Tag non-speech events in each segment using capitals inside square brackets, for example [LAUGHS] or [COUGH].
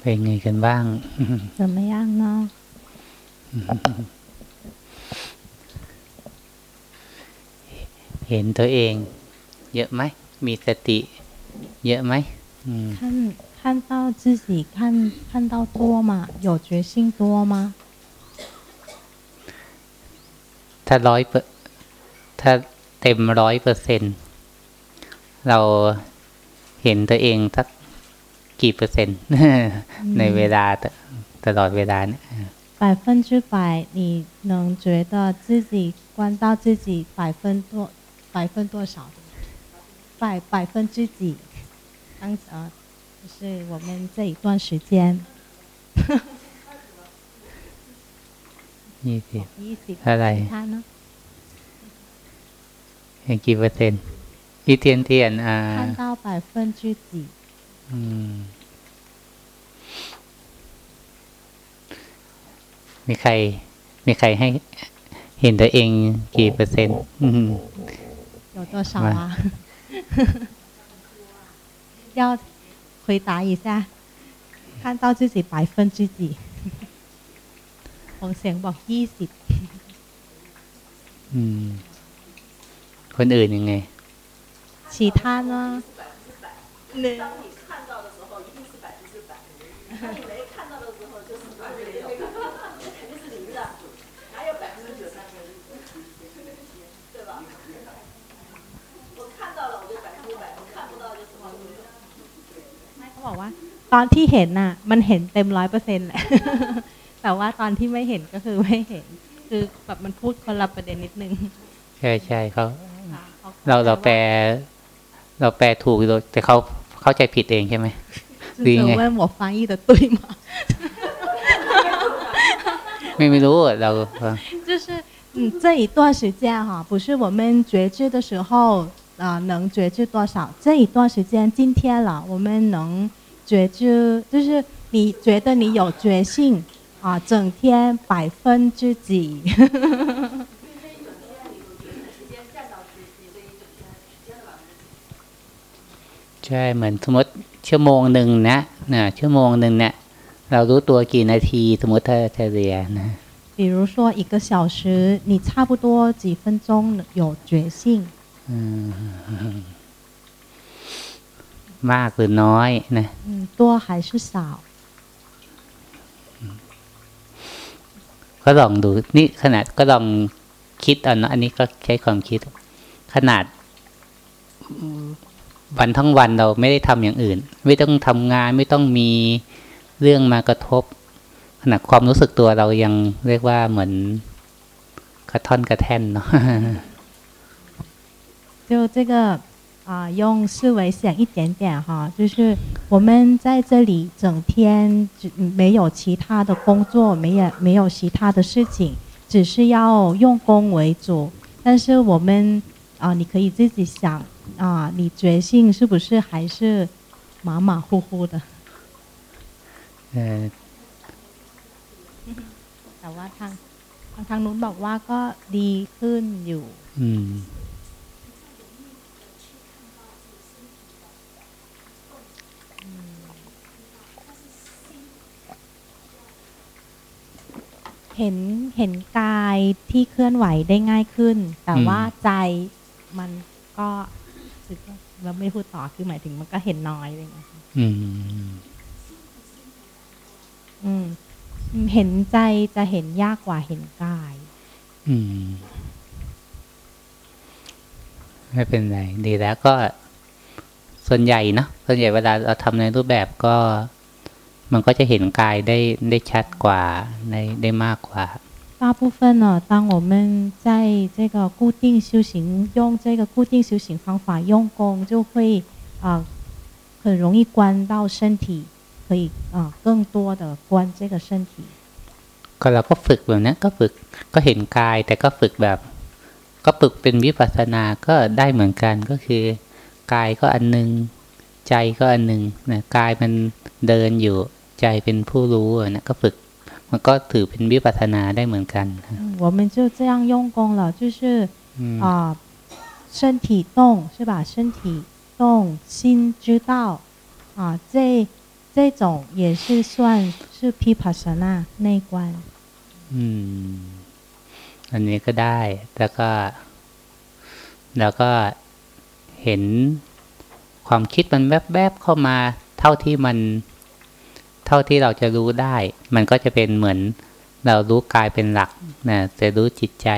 เป็นไงกันบ้าง 怎么样呢？ เห็นตัวเอง เยอะไหม มีสติ เยอะไหมอืม 看看到自己看看到多吗？有觉性多吗？ ถ้าร้อยเปอร์ถ้าเต็มร้อยเปอร์เซ็นเราเห็นตัวเองสัก กี่เปอร์เซ็นต์ ในเวลาตตลอดเวลาเนี่ย 百分之百，你能觉得自己观到自己百分多百分多少？百百分之几？当呃，就是我们这一段时间， ยี่สิบ 一起 เท่าไหร่ 他呢？ เห็นกี่เปอร์เซ็นต์พี่เทียนเทียนอ่า 看到百分之几？ อืม มีใคร มีใครให้เห็นตัวเองกี่เปอร์เซ็นต์อืม 有多少啊？要回答一下，看到自己百分之几？ผมเสียงบอกยี่สิบ อืม คนอื่นยังไง 其他呢？当你看 当你没看到的时候，就是没有，那肯定是零的，哪有百分之九十？对吧？我看到了，我就百分之百；我看不到就是百分之百。 ไม่เขาบอกว่า ตอนที่เห็นน่ะ มันเห็นเต็มร้อยเปอร์เซ็นต์แหละ แต่ว่าตอนที่ไม่เห็นก็คือไม่เห็น คือแบบมันพูดคนละประเด็นนิดนึง ใช่ใช่เขา ค่ะข เราเราแปล เราแปลถูกอยู่แต่เขาเข้าใจผิดเองใช่ไหม 就 ดี 是 ไง 问我翻译的对吗？ [LAUGHS] ไ[LAUGHS] ม่ไม่รู้อะเรา 就是嗯，这一段时间哈，不是我们觉知的时候啊、呃能觉知多少？这一段时间，今天了，我们能觉知，就是你觉得你有觉性啊，整天百分之几？ [LAUGHS] ใช่เหมือนสมมติ ชั่วโมงหนึ่งนะนะชั่วโมงหนึ่งเนี่ยเรารู้ตัวกี่นาที สมมติถ้าเฉลี่ยนะ 比如说一个小时，你差不多几分钟有觉性， อืมมากหรือน้อยนะ 嗯，多还是少？ ก็ลองดู นี่ขนาดก็ลองคิดเอานะอันนี้ก็ใช้ความคิด ขนาด วันทั้งวันเราไม่ได้ทำอย่างอื่น ไม่ต้องทำงาน ไม่ต้องมีเรื่องมากระทบ ขนาดความรู้สึกตัวเรายังเรียกว่าเหมือนกระท่อนกระแท่นเนาะ 就这个啊、用思维想一点点哈，就是我们在这里整天只没有其他的工作，没有没有其他的事情，只是要用功为主。但是我们啊、你可以自己想 啊、你觉性是不是还是马马虎虎的？ เออ แต่ว่าทางทางทางนู้นบอกว่าก็ดีขึ้นอยู่ อืม เห็นเห็นกายที่เคลื่อนไหวได้ง่ายขึ้น แต่ อืม ว่าใจมันก็ คือก็เราไม่พูดต่อคือหมายถึงมันก็เห็นน้อยอะไรอย่างเงี้ยค่ะอืม อืม เห็นใจจะเห็นยากกว่าเห็นกาย อืม ไม่เป็นไรดีแล้วก็ส่วนใหญ่เนอะส่วนใหญ่เวลาเราทำในรูปแบบก็ มันก็จะเห็นกายได้ได้ชัดกว่าได้ได้มากกว่า 大部分呢，当我们在这个固定修行，用这个固定修行方法用功，就会啊、很容易观到身体，可以啊、更多的观这个身体。 ก็เราก็ฝึกแบบนี้ก็ฝึกก็เห็นกาย แต่ก็ฝึกแบบ ก็ฝึกเป็นวิปัสสนาก็ได้เหมือนกันก็คือกายก็อันหนึง ใจก็อันหนึงนะกายมันเดินอยู่ ใจเป็นผู้รู้อะนะก็ฝึก มันก็ถือเป็นวิปัสสนาได้เหมือนกันนะ 嗯，我们就这样用功了，就是 อืม 啊、身体动是吧？身体动，心知道啊，这 这种也是算是毗婆舍那内观。 อืม อันนี้ก็ได้ แล้วก็ แล้วก็เห็นความคิดมันแวบๆเข้ามา เท่าที่มัน เ ท่าที่เราจะรู้ได้ มันก็จะเป็นเหมือน เรารู้กายเป็นหลักนะจะรู้จิตใจ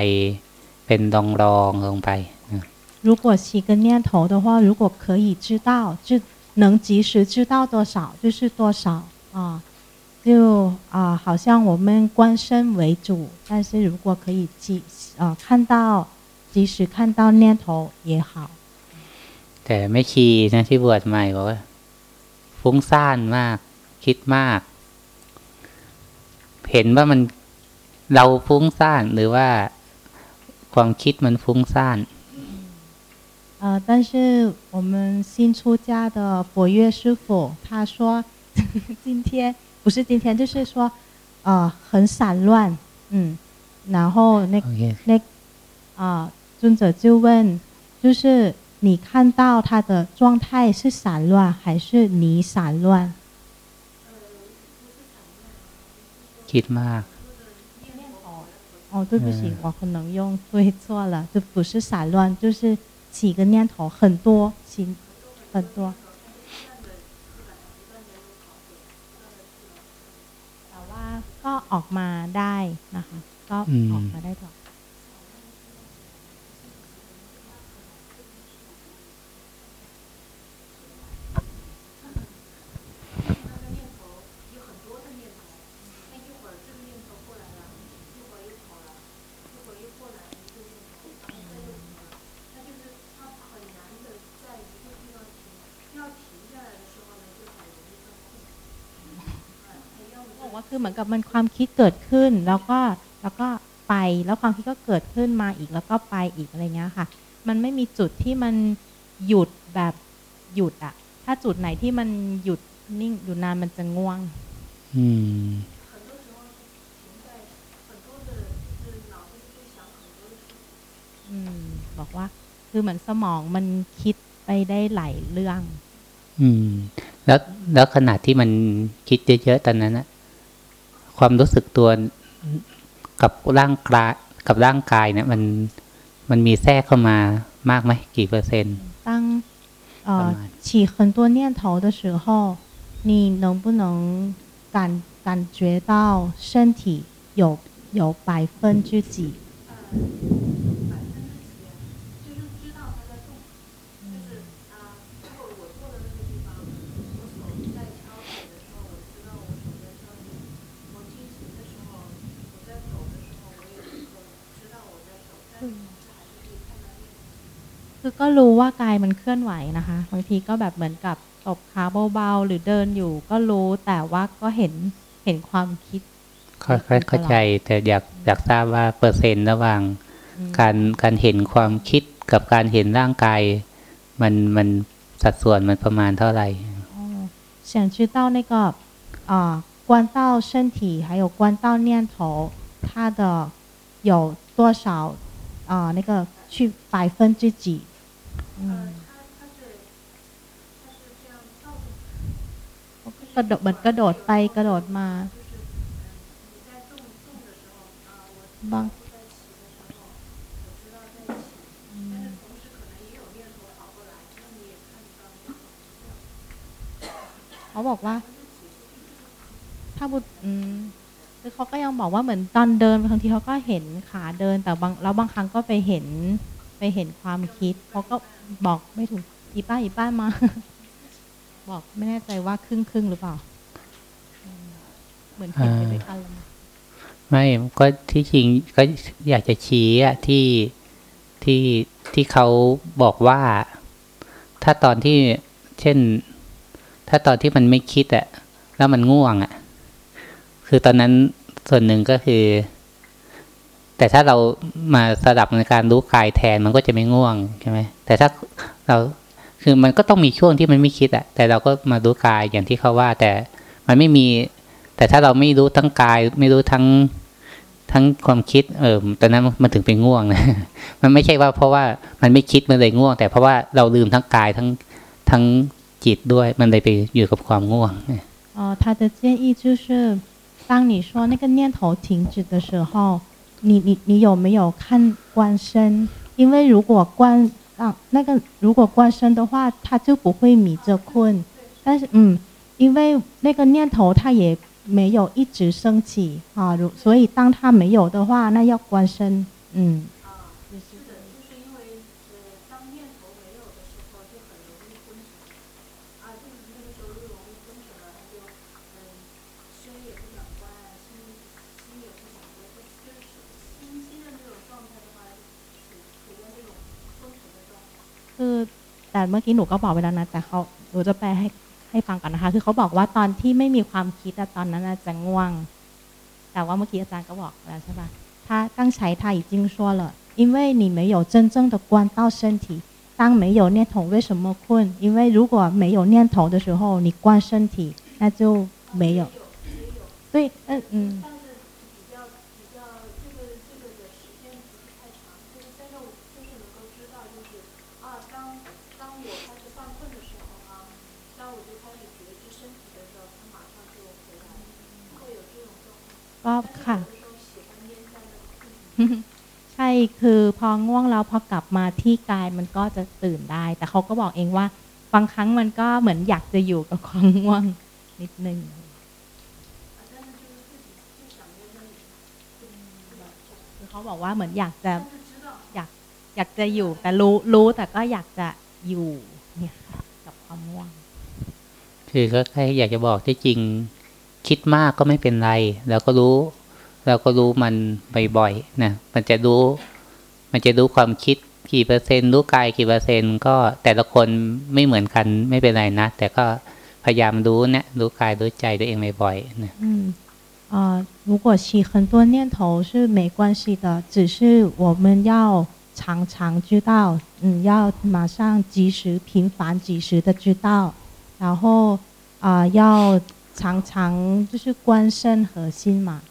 เป็นรองรองๆลงไปนะ 如果起个念头的话，如果可以知道，知能及时知道多少就是多少啊，就啊，好像我们观身为主，但是如果可以及啊看到及时看到念头也好。 แต่ไม่ชีนะที่บวชใหม่บอกว่า ฟุ้งซ่านมาก คิดมาก เห็นว่ามันเราฟุ้งซ่านหรือว่าความคิดมันฟุ้งซ่าน 呃，但是我们新出家的博月师傅他说，[LAUGHS] 今天不是今天，就是说，呃，很散乱，嗯，然后那 โอเค 那啊、尊者就问，就是你看到他的状态是散乱还是你散乱？ คิดมาก 哦，对不起，嗯我可能用对错了，就不是散乱，就是起个念头很多，起很多。แต่ว่าก็ออกมาได้นะคะ ก็ออกมาได้ก่อน บอก ว่าคือเหมือนกับมันความคิดเกิดขึ้น แล้วก็แล้วก็ไปแล้วความคิดก็เกิดขึ้นมาอีกแล้วก็ไปอีกอะไรเงี้ยค่ะ มันไม่มีจุดที่มันหยุดแบบหยุดอะถ้าจุดไหนที่มันหยุดนิ่งอยู่นานมันจะง่วง อืมอืมบอกว่าคือเหมือนสมองมันคิดไปได้หลายเรื่อง อืม แล้วแล้วขนาดที่มันคิดเยอะๆตอนนั้นนะ ความรู้สึกตัวกับร่างกายกับร่างกายเนี่ย มันมันมีแทรกเข้ามามากไหมกี่เปอร์เซ็นต์ 当呃干嘛起很多念头的时候，你能不能感感觉到身体有有百分之几？ ก็รู้ว่ากายมันเคลื่อนไหวนะคะ บางทีก็แบบเหมือนกับตบขาเบาๆหรือเดินอยู่ ก็รู้แต่ว่าก็เห็นเห็นความคิด เข้าเข้าเข้าใจ แต่อยากอยากทราบว่าเปอร์เซ็นต์ระหว่าง อืม การการเห็นความคิดกับการเห็นร่างกาย มันมันสัดส่วนมันประมาณเท่าไหร่ 哦，想知道那个啊、观到身体还有观到念头，它的有多少啊、那个去百分之几？ กระโดดเหมือนกระโดดไปกระโดดมา บางเขาบอกว่า ถ้าบุตรอืมคือเขาก็ยังบอกว่าเหมือนตอนเดินบางทีเขาก็เห็นขาเดินแต่บางแล้วบางครั้งก็ไปเห็นไปเห็นความคิดเขาก็ บอกไม่ถูกอีป้าอีป้ามา บอกไม่แน่ใจว่าครึ่งครึ่งหรือเปล่า เหมือนเห็นไปด้วยกันไม่ก็ที่จริงก็อยากจะชี้อะที่ที่ที่เขาบอกว่า ถ้าตอนที่เช่น ถ้าตอนที่มันไม่คิดอะแล้วมันง่วงอะคือตอนนั้นส่วนหนึ่งก็คือ แต่ถ้าเรามาสลับในการรู้กายแทนมันก็จะไม่ง่วงใช่ไหมแต่ถ้าเราคือมันก็ต้องมีช่วงที่มันไม่คิดอะแต่เราก็มารู้กายอย่างที่เขาว่า แต่มันไม่มี แต่ถ้าเราไม่รู้ทั้งกาย ไม่รู้ทั้งทั้งความคิด เออตอนนั้นมันถึงเป็นง่วงนะ มันไม่ใช่ว่าเพราะว่ามันไม่คิดมันเลยง่วง แต่เพราะว่าเราลืมทั้งกายทั้งทั้งจิตด้วย มันเลยไปอยู่กับความง่วง 哦， 呃，他的建议就是，当你说那个念头停止的时候， 你你你有没有看官身？因为如果关啊那个如果官身的话，他就不会迷着困。但是嗯，因为那个念头他也没有一直升起啊，如所以当他没有的话，那要官身。嗯， เมื่อกี้หนูก็บอกไปแล้วนะแต่เขาหนูจะแปลให้ให้ฟังก่อนนะคะ คือเขาบอกว่าตอนที่ไม่มีความคิดอะตอนนั้นอะจะง่วง แต่ว่าเมื่อกี้อาจารย์ก็บอกแล้วใช่ปะ他刚才他已经说了，因为你没有真正的关到身体，当没有念头为什么困？因为如果没有念头的时候，你关身体，那就没有。对，嗯嗯。 ง่วงแล้วพอกลับมาที่กายมันก็จะตื่นได้ แต่เขาก็บอกเองว่าบางครั้งมันก็เหมือนอยากจะอยู่กับความง่วงนิดนึงคือเขาบอกว่าเหมือนอยากจะอยากอยากจะอยู่ แต่รู้รู้แต่ก็อยากจะอยู่เนี่ยกับความง่วง คือก็แค่อยากจะบอกที่จริงคิดมากก็ไม่เป็นไร แล้วก็รู้ แล้วก็รู้มันบ่อยๆนะมันจะรู้ มันจะรู้ความคิดกี่เปอร์เซ็นต์ รู้กายกี่เปอร์เซ็นต์ ก็แต่ละคนไม่เหมือนกันไม่เป็นไรนะ แต่ก็พยายามรู้เนี่ยรู้กายรู้ใจตัวเองบ่อยๆนะ 嗯，啊、如果起很多念头是没关系的，只是我们要常常知道，嗯，要马上及时、频繁、及时的知道，然后啊、要常常就是观身核心嘛。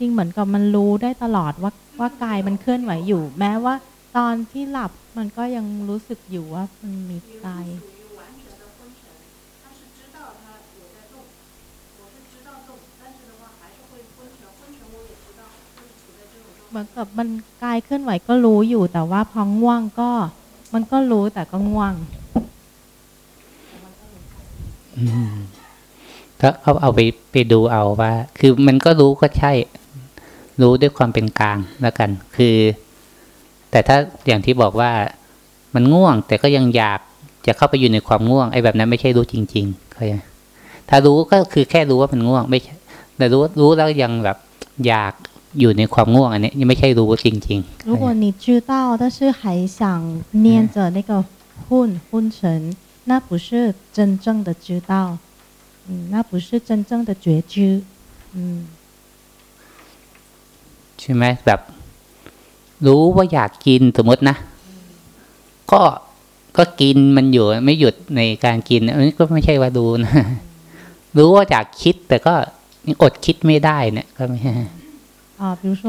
จริง ๆ เหมือนกับมันรู้ได้ตลอดว่าว่ากายมันเคลื่อนไหวอยู่ แม้ว่า ตอนที่หลับมันก็ยังรู้สึกอยู่ว่ามันมีกายเหมือนกับมันกายเคลื่อนไหวก็รู้อยู่แต่ว่าพอง่วงก็ มันก็รู้แต่ก็ง่วงถ้าเอาเอาไปไปดูเอาว่า คือมันก็รู้ก็ใช่ รู้ด้วยความเป็นกลางแล้วกัน คือ แต่ถ้าอย่างที่บอกว่า มันง่วง แต่ก็ยังอยากจะเข้าไปอยู่ในความง่วงไอ้แบบนั้นไม่ใช่รู้จริงๆเข้าใจไหมถ้ารู้ก็คือแค่รู้ว่ามันง่วง ไม่ใช่ แต่รู้รู้แล้วยังแบบอยากอยู่ในความง่วง อันนี้ยังไม่ใช่รู้จริงๆ 如果你知道，但是还想念着那个昏昏沉，那不是真正的知道，嗯，那不是真正的觉知，嗯。 ใช่ไหมแบบ รู้ว่าอยากกินสมมตินะ ก็ก็กินมันอยู่ไม่หยุดในการกินอันนี้ก็ไม่ใช่ว่าดูนะ รู้ว่าอยากคิด แต่ก็ยังอดคิดไม่ได้เนี่ย ก็ไม่ใช่ 啊，比如说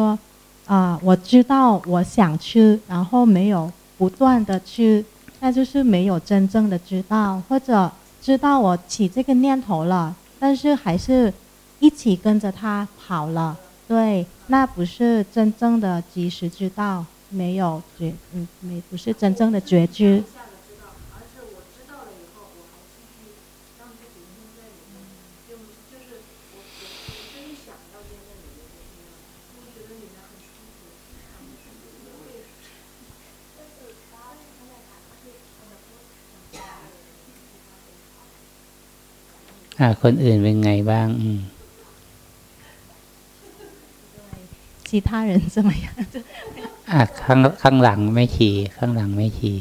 啊，我知道我想吃，然后没有不断的吃，那就是没有真正的知道，或者知道我起这个念头了，但是还是一起跟着它跑了， 对，那不是真正的及时知道，没有觉，嗯，没不是真正的觉知。下的知道，而是我知道了以后，我还继续让自己淹在里面，就就是我我我真想要淹在里面的那样，我觉得里面很舒服，很舒服，我也是。但是他他在打字，他的波想其他人， อ่า คนอื่นเป็นไงบ้าง อืม 其他人怎么样？ อ่ะข้างข้างหลังไม่ชีข้างหลังไม่ชี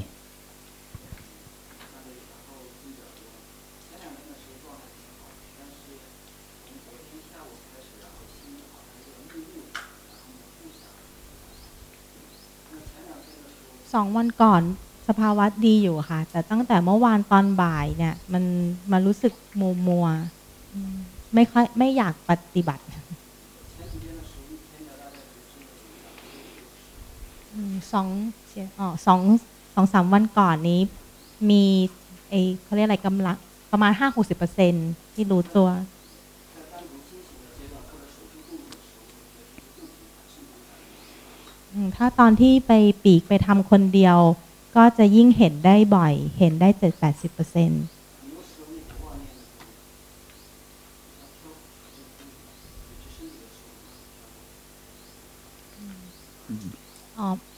สองวันก่อน สภาวะดีอยู่ค่ะ แต่ตั้งแต่เมื่อวานตอนบ่ายเนี่ย มันมารู้สึกมัวมัวๆอืมไม่ค่อยไม่อยากปฏิบัติ สองอ๋อสองสองสามวันก่อนนี้ มีไอเขาเรียกอะไรกำลังประมาณห้าหกสิบเปอร์เซ็นที่รู้ตัวถ้าตอนที่ไปปีกไปทำคนเดียว ก็จะยิ่งเห็นได้บ่อย เห็นได้เจ็ดแปดสิบเปอร์เซ็นอ๋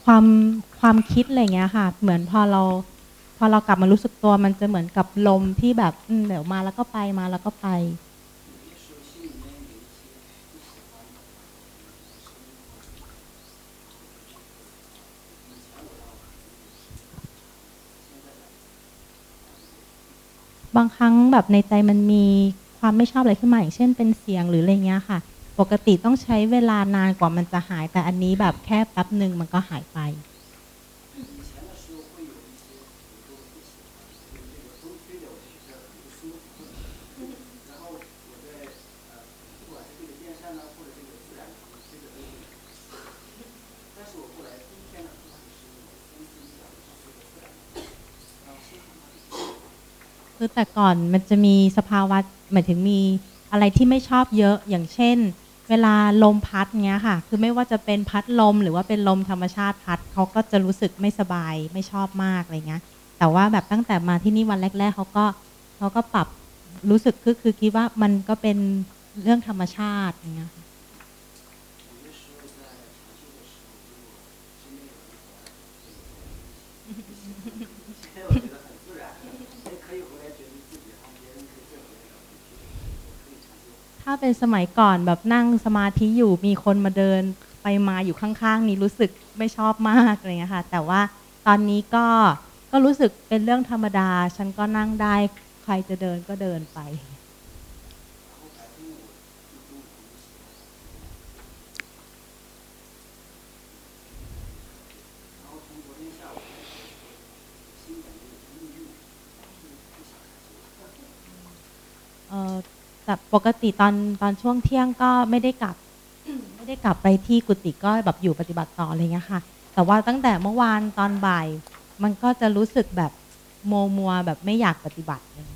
ความความคิดอะไรเงี้ยค่ะ เหมือนพอเรา พอเรากลับมารู้สึกตัวมันจะเหมือนกับลมที่แบบเดี๋ยวมาแล้วก็ไปมาแล้วก็ไป บางครั้งแบบในใจมันมีความไม่ชอบอะไรขึ้นมาอย่างเช่นเป็นเสียงหรืออะไรเงี้ยค่ะ ปกติต้องใช้เวลานานกว่ามันจะหาย แต่อันนี้แบบแค่แป๊บหนึ่งมันก็หายไป คือแต่ก่อนมันจะมีสภาวะหมายถึงมีอะไรที่ไม่ชอบเยอะอย่างเช่น เวลาลมพัดเงี้ยค่ะ คือไม่ว่าจะเป็นพัดลมหรือว่าเป็นลมธรรมชาติพัดเขาก็จะรู้สึกไม่สบายไม่ชอบมากอะไรเงี้ย แต่ว่าแบบตั้งแต่มาที่นี่วันแรก ๆเขาก็เขาก็ปรับรู้สึกคือคือคิดว่ามันก็เป็นเรื่องธรรมชาติอย่างเงี้ยค่ะ ถ้าเป็นสมัยก่อนแบบนั่งสมาธิอยู่มีคนมาเดินไปมาอยู่ข้างๆ นี้รู้สึกไม่ชอบมากอะไรเงี้ยค่ะ แต่ว่าตอนนี้ก็ก็รู้สึกเป็นเรื่องธรรมดา ฉันก็นั่งได้ใครจะเดินก็เดินไป เออ แต่ปกติตอนตอนช่วงเที่ยงก็ไม่ได้กลับ ไม่ได้กลับไปที่กุฏิก็แบบอยู่ปฏิบัติต่ออะไรเงี้ยค่ะ แต่ว่าตั้งแต่เมื่อวานตอนบ่าย มันก็จะรู้สึกแบบโมวมัวแบบไม่อยากปฏิบัติเงี้ย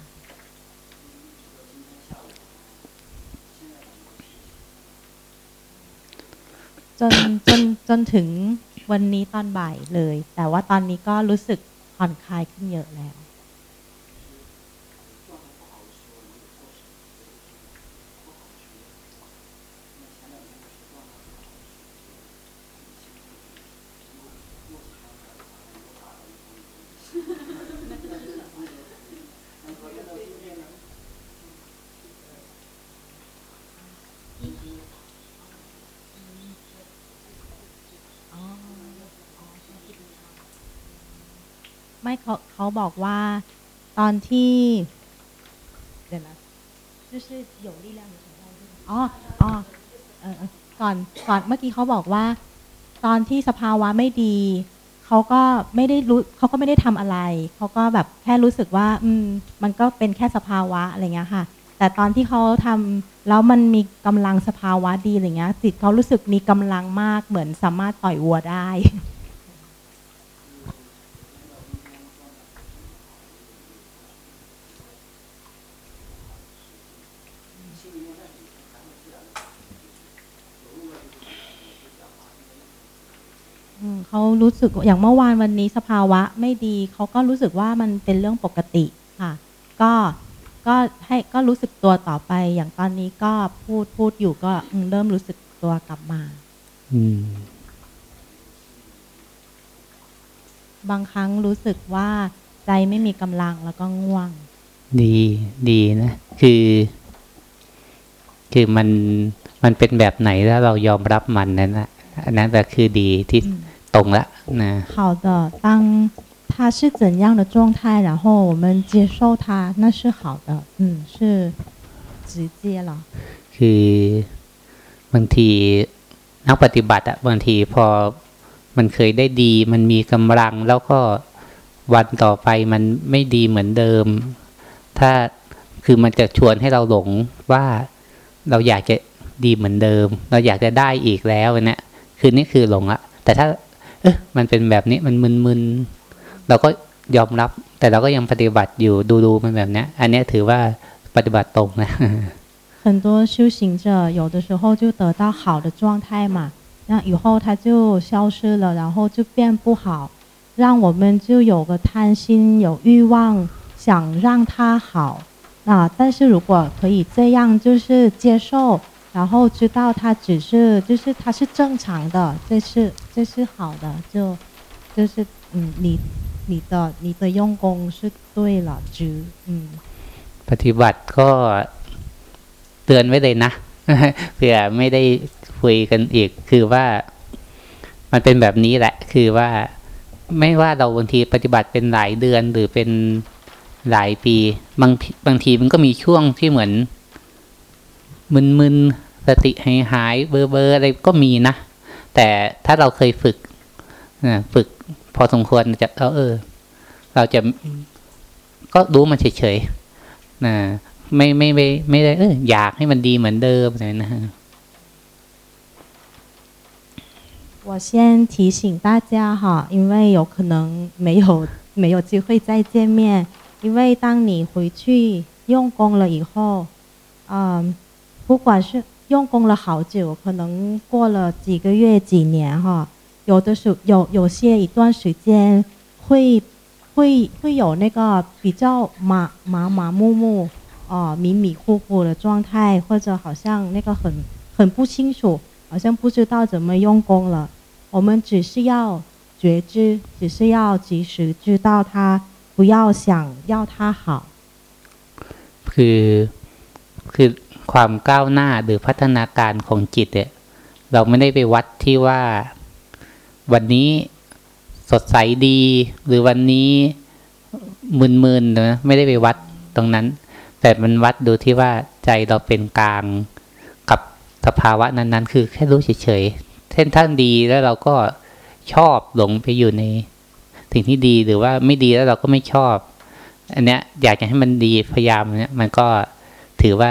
จนจนจนถึงวันนี้ตอนบ่ายเลย แต่ว่าตอนนี้ก็รู้สึกผ่อนคลายขึ้นเยอะแล้ว ไม่ เขาเขาบอกว่าตอนที่เดี๋ยวนะ就是有力量的时候อ๋ออ๋อเออเออก่อนก่อนเมื่อกี้เขาบอกว่า ตอนที่สภาวะไม่ดีเขาก็ไม่ได้รู้เขาก็ไม่ได้ทำอะไรเขาก็แบบแค่รู้สึกว่า อืม มันก็เป็นแค่สภาวะอะไรเงี้ยค่ะ แต่ตอนที่เขาทำแล้วมันมีกำลังสภาวะดีอะไรเงี้ยจิตเขารู้สึกมีกำลังมากเหมือนสามารถต่อยวัวได้ เขารู้สึกอย่างเมื่อวานวันนี้สภาวะไม่ดีเขาก็รู้สึกว่ามันเป็นเรื่องปกติค่ะ ก็ก็ให้ก็รู้สึกตัวต่อไป อย่างตอนนี้ก็พูดพูดอยู่ก็อืมเริ่มรู้สึกตัวกลับมา อืม บางครั้งรู้สึกว่าใจไม่มีกำลังแล้วก็ง่วง ดีดีนะ คือ คือมันมันเป็นแบบไหนแล้วเรายอมรับมันนั่นนะอันนั้นแบบคือดีที่ ตรงละนะ 好的，当它是怎样的状态，然后我们接受它，那是好的，嗯，是直接了。 คือบางทีนักปฏิบัติอะบางทีพอมันเคยได้ดี มันมีกำลังแล้วก็ วันต่อไปมันไม่ดีเหมือนเดิม ถ้าคือมันจะชวนให้เราหลงว่าเราอยากจะดีเหมือนเดิม เราอยากจะได้อีกแล้วเนี่ยคือนี่คือหลงละแต่ถ้า [LAUGHS] 很多修行者有的时候就得到好的状态嘛那以后他就消失了然后就变不好让我们就有个贪心有欲望想让他好那但是如果可以这样就是接受然后知道他只是就是他是正常的，这是这是好的，就就是嗯，你你的你的用功是对了，就嗯。ปฏิบัติก็เตือนไว้เลยนะเผื่อไม่ได้คุยกันอีกคือว่ามันเป็นแบบนี้แหละ คือว่าไม่ว่าเราบางทีปฏิบัติเป็นหลายเดือนหรือเป็นหลายปี บางบางทีมันก็มีช่วงที่เหมือน มึนๆสติหายหายๆเบอร์เบอร์อะไรก็มีนะ แต่ถ้าเราเคยฝึกนะฝึกพอสมควรจะเออเออ เราจะก็รู้มันเฉยๆ นะไม่ไม่ไม่ไม่ได้เอออยากให้มันดีเหมือนเดิมเลยนะ 我先提醒大家哈，因为有可能没有没有机会再见面，因为当你回去用功了以后，嗯， 不管是用功了好久，可能过了几个月、几年哈，有的时有有些一段时间会会会有那个比较麻麻麻木木哦、迷迷糊糊的状态，或者好像那个很很不清楚，好像不知道怎么用功了。我们只是要觉知，只是要及时知道它，不要想要它好。 คือคือ ความก้าวหน้าหรือพัฒนาการของจิตเนี่ยเราไม่ได้ไปวัดที่ว่า วันนี้สดใสดี หรือวันนี้มึนๆนะไม่ได้ไปวัดตรงนั้น แต่มันวัดดูที่ว่าใจเราเป็นกลางกับสภาวะนั้นๆ คือแค่รู้เฉยๆเช่นท่านดีแล้วเราก็ชอบหลงไปอยู่ในสิ่งที่ดีหรือว่าไม่ดีแล้วเราก็ไม่ชอบ อันเนี้ยอยากจะให้มันดีพยายามเนี้ยมันก็ถือว่า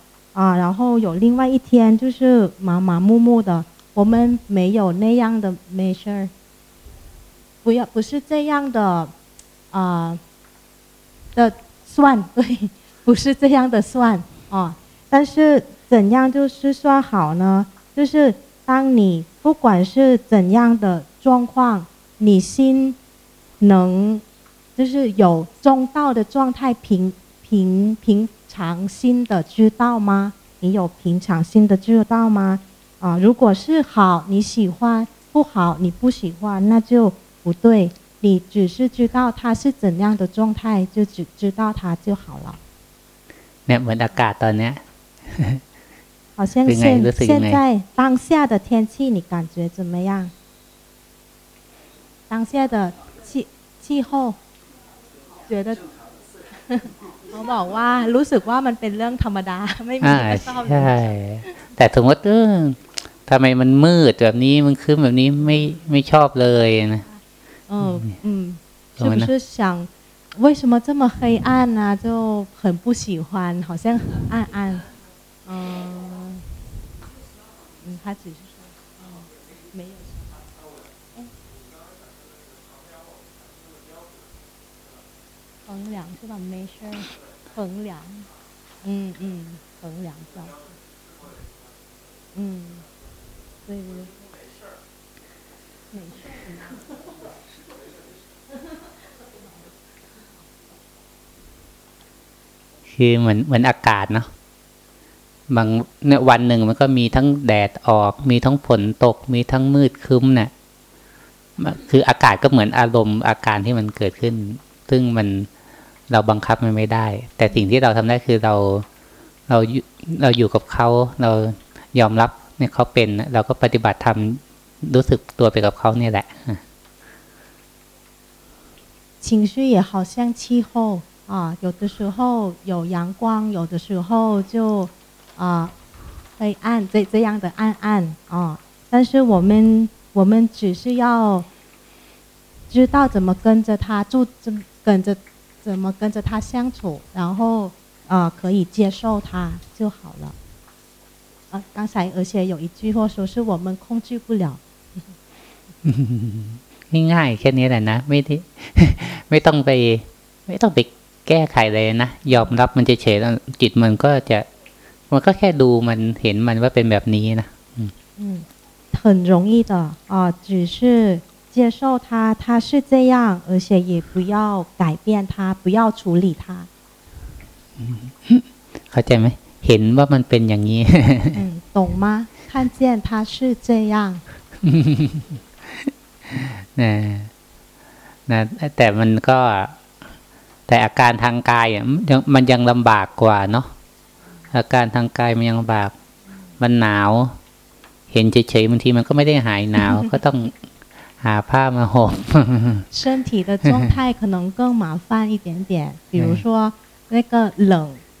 啊，然后有另外一天就是麻麻木木的，我们没有那样的 measure，不要不是这样的啊。的算，[LAUGHS] 对，不是这样的算啊。但是怎样就是算好呢？就是当你不管是怎样的状况，你心能就是有中道的状态，平平平常心的知道吗？你有平常心的知道吗？啊，如果是好，你喜欢；不好，你不喜欢，那就不对。你只是知道它是怎样的状态，就只知道它就好了。 เนี่ยเหมือนอากาศตอนเนี้ย [LAUGHS] 好像เป็นไง 现 รู้สึกยังไง 现在当下的天气，你感觉怎么样？当下的气气候觉得 เขาบอกว่ารู้สึกว่ามันเป็นเรื่องธรรมดา ไม่มี อ่า ไม่ชอบ ใช่ แต่สมมติเออทำไมมันมืดแบบนี้มันคืมแบบนี้ไม่ไม่ชอบเลยนะ 嗯嗯，怎么呢是不是想为什么这么黑暗呢、就很不喜欢，好像很暗暗。嗯嗯，他只是说，嗯，没有什么。哎衡量是吧？measure 衡量，嗯嗯，衡量标准，嗯，对对对，没事。嗯 คือเหมือนเหมือนอากาศเนาะบางเนี่ยวันหนึ่งมันก็มีทั้งแดดออก มีทั้งฝนตก มีทั้งมืดครึ้มเนี่ยคืออากาศก็เหมือนอารมณ์อาการที่มันเกิดขึ้น ซึ่งมัน เราบังคับมันไม่ได้ แต่สิ่งที่เราทำได้คือเราเราอยู่เราอยู่กับเขาเรายอมรับเนี่ยเขาเป็นเราก็ปฏิบัติทำรู้สึกตัวไปกับเขาเนี่ยแหละ 情绪也好像气候啊，有的时候有阳光，有的时候就啊黑暗，这这样的暗暗啊。但是我们我们只是要知道怎么跟着他住，怎跟着 怎么跟着他相处，然后啊可以接受他就好了。啊，刚才而且有一句话说是我们控制不了， ง่ายๆแค่นี้แหละนะไม่ได้ [LAUGHS] ไม่ต้องไป ไม่ต้องไปแก้ไขเลยนะยอมรับมันเฉยๆแล้วจิตมันก็จะ มันก็แค่ดูมันเห็นมันว่าเป็นแบบนี้นะ 嗯，很容易的啊，只是 接受它，它是这样，而且也不要改变它，不要处理它。 เข้าใจไหมเห็นว่ามันเป็นอย่างนี้ 嗯，懂吗？看见它是这样。 นะนะแต่มันก็ แต่อาการทางกายอ่ะมันยังมันยังลำบากกว่าเนาะอาการทางกายมันยังลำบาก มันหนาว เห็นเฉยๆบางทีมันก็ไม่ได้หายหนาว ก็ต้อง หาผ้ามาห่ม 身体的状态可能更麻烦一点点，比如说那个冷，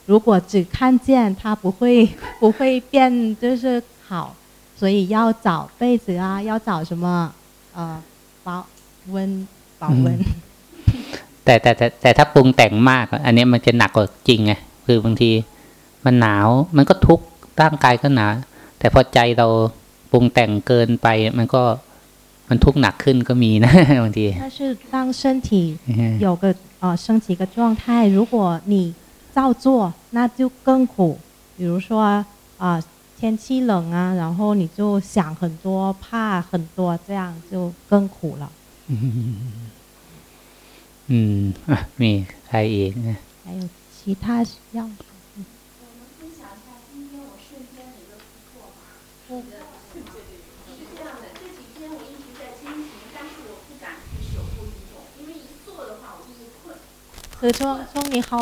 如果只看见它不会不会变，就是好，所以要找被子啊，要找什么呃保温保温。 แต่แต่แต่แต่ถ้าปรุงแต่งมากอะอันนี้มันจะหนักกว่าจริงไงคือบางทีมันหนาว มันก็ทุกข์ร่างกายก็หนาวแต่พอใจเราปรุงแต่งเกินไป มันก็ มันทุกข์หนักขึ้นก็มีนะ บางที 但是当身体有个呃升级一个状态，如果你照做，那就更苦。比如说啊、呃天气冷啊，然后你就想很多，怕很多，这样就更苦了。 อืมอ่ะมีใครอีกนะ 还有其他要 คือช่วงช่วงนี้เขา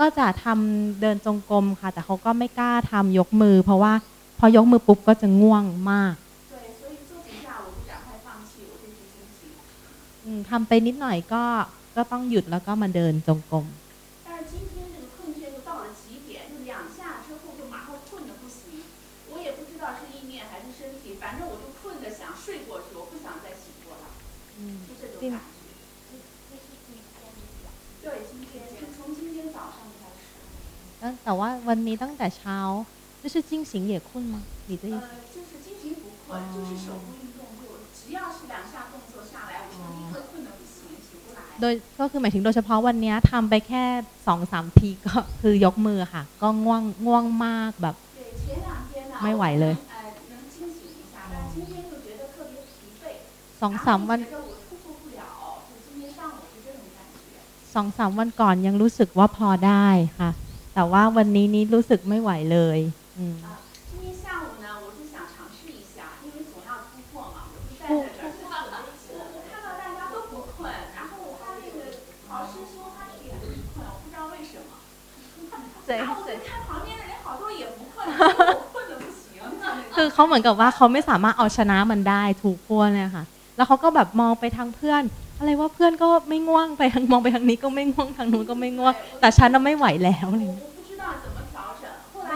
ก็จะทำเดินจงกรมค่ะ แต่เขาก็ไม่กล้าทำยกมือ เพราะว่าพอยกมือปุ๊บก็จะง่วงมากทำไปนิดหน่อยก็ก็ต้องหยุดแล้วก็มาเดินจงกรม แล้วแต่ว่าวันนี้ตั้งแต่เช้า就是惊醒也困吗？你的意思？呃，就是精神不困，就是手部运动，就只要是两下动作下来，我就立刻困得不行，起不来。 โดยก็คือหมายถึงโดยเฉพาะวันเนี้ยทำไปแค่สองสามทีก็คือยกมือค่ะ ก็ง่วงง่วงมากแบบ 对，前两天呢，没ไหวเลย 呃，能清醒一下，但今天就觉得特别疲惫。 สองสามวัน 觉得我突破不了，就今天上午是这种感觉。 สองสามวันก่อนยังรู้สึกว่าพอได้ค่ะ แต่ว่าวันนี้นี้รู้สึกไม่ไหวเลย อืมคือเขาเหมือนกับว่าเขาไม่สามารถเอาชนะมันได้ถูกพวกเนี่ยค่ะ แล้วเขาก็แบบมองไปทางเพื่อน อะไรว่าเพื่อนก็ไม่ง่วงไปทางมองไปทางนี้ก็ไม่ง่วงทางนู้นก็ไม่ง่วง แต่ฉันน่ะไม่ไหวแล้วอะไรอย่าง 我 เงี้ย 不知道怎么调整，后来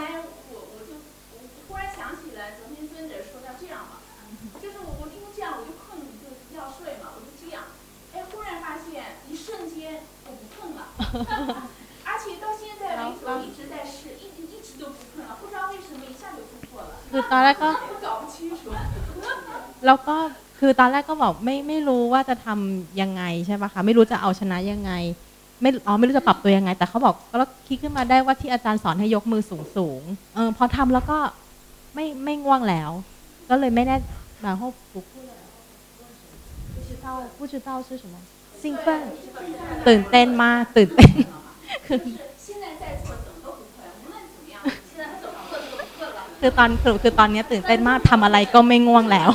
我我就我忽然想起来，昨天尊者说要这样嘛，就是我我因为这样我就困就要睡嘛，我就这样，哎，忽然发现一瞬间我不困了，而且到现在为止我一直在试，一直一直都不困了，不知道为什么一下就突破了， คือตอนแรกก็ 我搞不清楚。 แล้วก็ คือตอนแรกก็บอกไม่ไม่รู้ว่าจะทำยังไงใช่ปะคะไม่รู้จะเอาชนะยังไง ไม่อ๋อไม่รู้จะปรับตัวยังไง แต่เขาบอกแล้วคิดขึ้นมาได้ว่าที่อาจารย์สอนให้ยกมือสูงสูงๆเออพอทำแล้วก็ไม่ไม่ง่วงแล้ว ก็เลยไม่แน่然后不不知道不知道是什么兴奋ตื่นเต้นมากตื่นเต้น 就是现在在座怎么都不困，无论怎么样，现在他怎么困都不困了， คือตอนคือคือตอนเนี้ยตื่นเต้นมากทำอะไรก็ไม่ง่วงแล้ว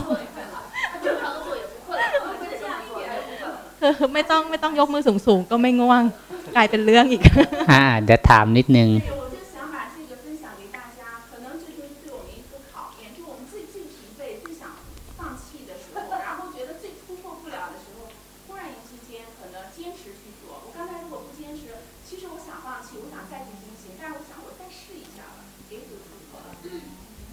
ไม่ต้องไม่ต้องยกมือสูงสูงก็ไม่ง่วง กลายเป็นเรื่องอีกอ่าจดี๋ถามนิดนึง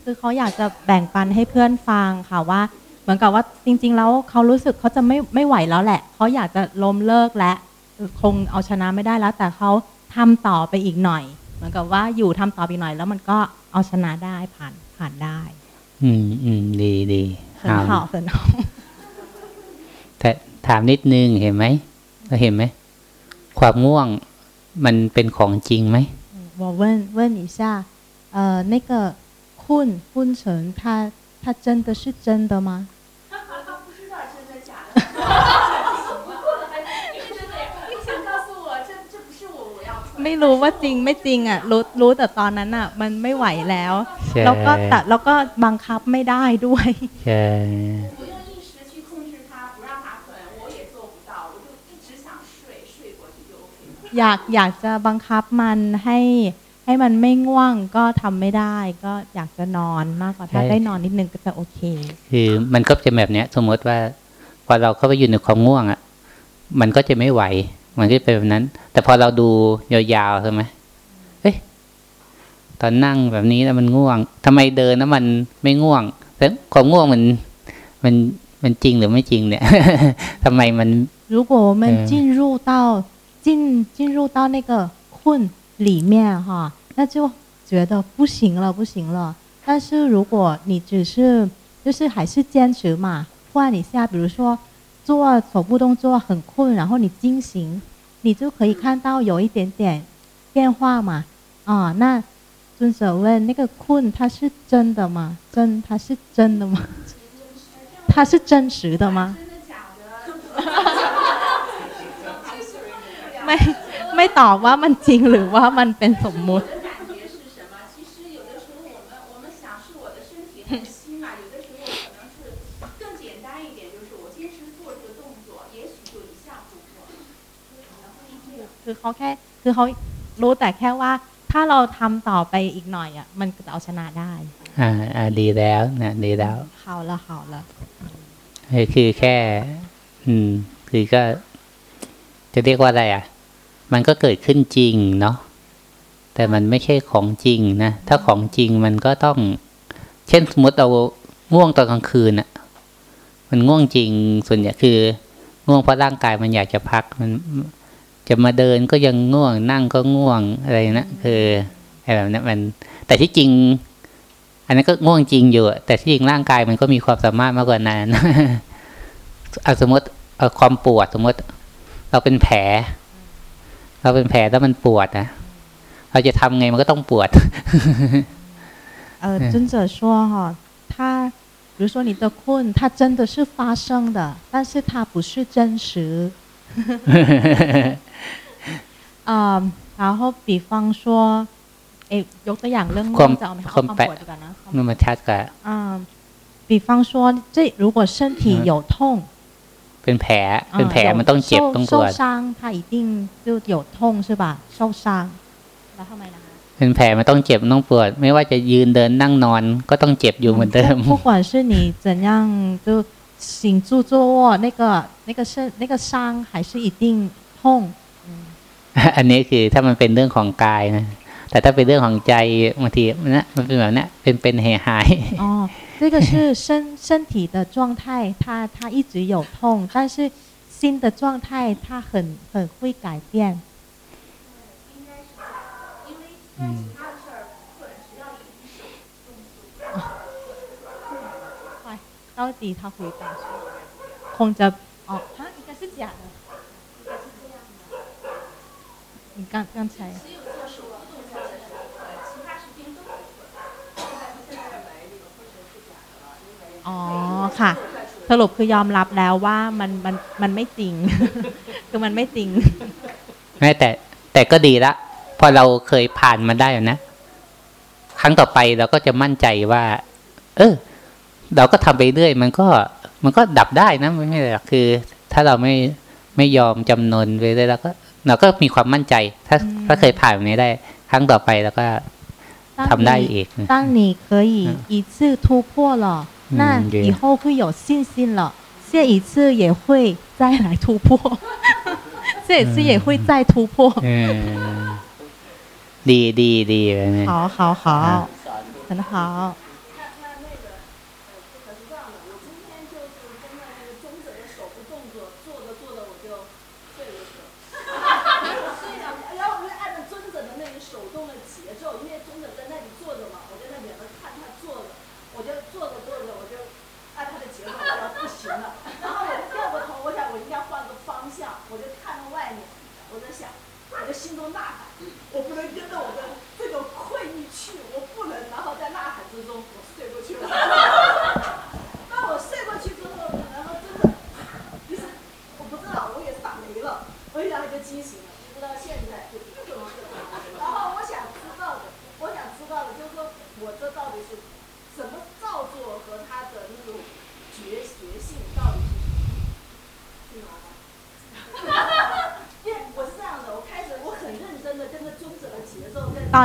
คือเขาอยากจะแบ่งปันให้เพื่อนฟังค่ะว่า เหมือนกับว่าจริง ๆ แล้วเขารู้สึกเขาจะไม่ไม่ไหวแล้วแหละเขาอยากจะล้มเลิกและคงเอาชนะไม่ได้แล้ว แต่เขาทำต่อไปอีกหน่อย เหมือนกับว่าอยู่ทำต่อไปอีกหน่อย แล้วมันก็เอาชนะได้ผ่านผ่านได้ อืมอืมดีดี เสินเห่าเสินเห่า แต่ถามนิดนึงเห็นไหมเราเห็นไหม ความง่วงมันเป็นของจริงไหม 我问问一下，呃，那个困昏沉，它它真的是真的吗？ ไม่รู้ว่าจริงไม่จริงอะรู้รู้แต่ตอนนั้นอะ มันไม่ไหวแล้ว แล้วก็แต่แล้วก็บังคับไม่ได้ด้วยใช่อยากอยากจะบังคับมันให้ให้มันไม่ง่วงก็ทำไม่ได้ ก็อยากจะนอนมากกว่าถ้าได้นอนนิดนึงก็จะโอเค คือมันก็จะแบบเนี้ย สมมติว่า พอเราเข้าไปอยู่ในความง่วงอ่ะ มันก็จะไม่ไหว มันก็จะเป็นแบบนั้น แต่พอเราดูยาวๆใช่ไหมเอ้ยตอนนั่งแบบนี้แล้วมันง่วงทำไมเดินแล้วมันไม่ง่วงแต่ความง่วงมันมันมันจริงหรือไม่จริงเนี่ย ทำไมมัน 如果我们嗯进入到进进入到那个困里面哈，那就觉得不行了，不行了。但是如果你只是就是还是坚持嘛， 换一下，比如说做手部动作很困，然后你进行，你就可以看到有一点点变化嘛。啊，那尊者问那个困它是真的吗？真它是真的吗？[LAUGHS] 它是真实的吗？真的假的？ [LAUGHS] ไม่ไม่ตอบว่ามันจริงหรือว่ามันเป็นสมมุติ คือเขาแค่คือเขารู้แต่แค่ว่าถ้าเราทำต่อไปอีกหน่อยอะมันจะเอาชนะได้ อ่าอ่าดีแล้วนะดีแล้วเขาละเขาละเออคือแค่ อืม คือก็ จะเรียกว่าอะไรอะ มันก็เกิดขึ้นจริงเนาะแต่มันไม่ใช่ของจริงนะ ถ้าของจริงมันก็ต้อง เช่นสมมติเราง่วงตอนกลางคืนอะ มันง่วงจริงส่วนใหญ่คือ ง่วงเพราะร่างกายมันอยากจะพักมัน จะมาเดินก็ยังง่วง นั่งก็ง่วงอะไรนะคือไอ้แบบนั้นมัน แต่ที่จริง อันนั้นก็ง่วงจริงอยู่อะแต่ที่จริงร่างกายมันก็มีความสามารถมากกว่านั้น เอาสมมติเอาความปวดสมมติ เราเป็นแผล เราเป็นแผลแล้วมันปวดนะเราจะทำไงมันก็ต้องปวด 呃，尊者说哈，他比如说你的困，它真的是发生的，但是它不是真实。 嗯，然后比方说，诶，ยกตัวอย่างเรื่องง่วงจะเอาไหมคะ ความ เอาความ แปะ ปวดดีกว่านะความ มันมาชัดกับ 嗯，比方说，这如果身体有痛， เป็นแผล เป็นแผล 有 มันต้องเจ็บ 受 ต้องป 受 วด 伤，它一定就有痛是吧？受伤，แล้วทำไมนะคะ เป็นแผลมันต้องเจ็บมันต้องปวด ไม่ว่าจะยืนเดินนั่งนอน ก็ต้องเจ็บอยู่เหมือนเดิม 不不管是你怎样就行住坐卧，那个那个是那个伤还是一定痛。 อันนี้คือถ้ามันเป็นเรื่องของกายนะ แต่ถ้าเป็นเรื่องของใจบางทีนะมันเป็นแบบนี้เป็นเป็นหายหายอ๋อ这个是身身体的状态，它它一直有痛，但是心的状态它很很会改变。嗯。到底他回答说，空着哦。你刚刚才只有做手部动作的时候困，其他时间都不困。 อ๋อค่ะ สรุปคือยอมรับแล้วว่ามันมันมันไม่จริง คือมันไม่จริง ไม่แต่แต่ก็ดีละ พอเราเคยผ่านมาได้แล้วนะ ครั้งต่อไปเราก็จะมั่นใจว่า เออ เราก็ทำไปเรื่อย มันก็มันก็ดับได้นะไม่ไม่หรอกคือ ถ้าเราไม่ไม่ยอมจำนนไปเรื่อยเราก็ เราก็มีความมั่นใจ ถ้าถ้าเคยผ่านแบบนี้ได้ ครั้งต่อไปแล้วก็ 当 ทำได้ 你 อีก 当你可以一次突破了，嗯那对以后会有信心了，下一次也会再来突破，这一次也会再突破。 เออดีดีดีแบบนี้ 好好好，很好。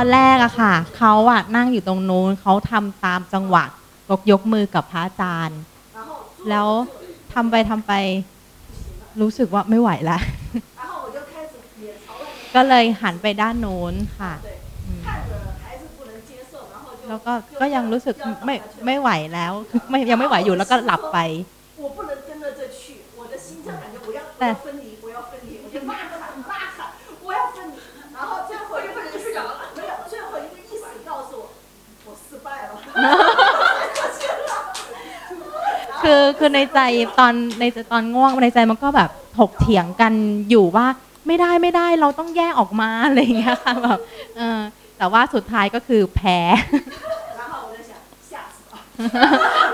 อนแรกอะค่ะเขาอะนั่งอยู่ตรงนู้นเขาทำตามจังหวะยกยกมือกับพระอาจารย์ 然后做 แล้วทำไปทำไปรู้สึกว่าไม่ไหวแล้ว 然后我就开始脸朝外面 ก็เลยหันไปด้านโน้นค่ะ 对，看着还是不能接受，然后就 แล้วก็ก็ยังรู้สึกไม่ไม่ไหวแล้วคือไม่ยังไม่ไหวอยู่แล้วก็หลับไป 我不能跟着这去，我的心就感觉我要我对要分离，我要分 คือในใจตอนในใจตอนง่วงในใจมันก็แบบถกเถียงกันอยู่ว่าไม่ได้ไม่ได้เราต้องแยกออกมาอะไรอย่างเงี้ยค่ะแบบเออแต่ว่าสุดท้ายก็คือแพ้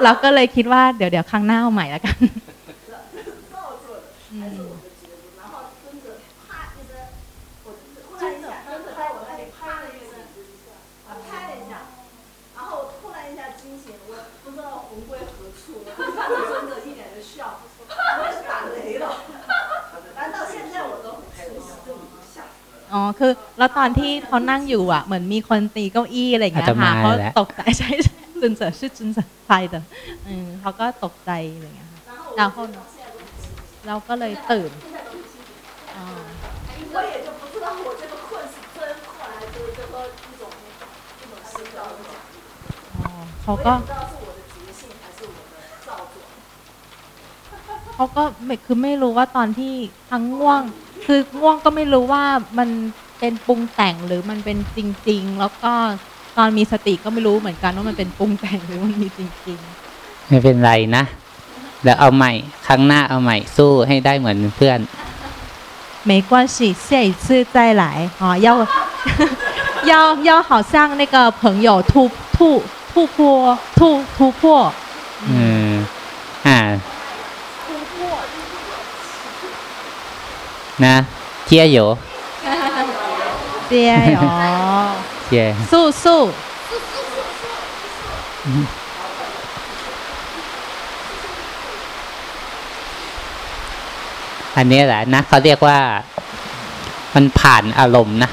เราก็เลยคิดว่าเดี๋ยวเดี๋ยวครั้งหน้าเอาใหม่แล้วกัน ราะตอนที่เขานั่งอยู่อะเหมือนมีคนตีเก้าอี้อะไรอย่างเงี้ยค่ะเขาตกใจใช่จุนเสือชื่อจุนเสือไทยแต่เขาก็ตกใจอะไรอย่างเงี้ยค่ะแล้วเเราก็เลยตื่นเขาก็เขาก็คือไม่รู้ว่าตอนที่ทั้งง่วง คือง่วงก็ไม่รู้ว่ามัน เป็นปรุงแต่งหรือมันเป็นจริง ๆ แล้วก็ตอนมีสติก็ไม่รู้เหมือนกันว่ามันเป็นปรุงแต่งหรือมันมีจริง ๆ ไม่เป็นไรนะเดี๋ยวเอาใหม่ ครั้งหน้าเอาใหม่สู้ให้ได้เหมือนเพื่อน 没关系，下一次再来啊！要要要，好像那个朋友突突突破突突破， อืมอ่านะเจียโย 加油， เจีย 速速！ อันนี้แหละนะเขาเรียกว่ามันผ่านอารมณ์นะ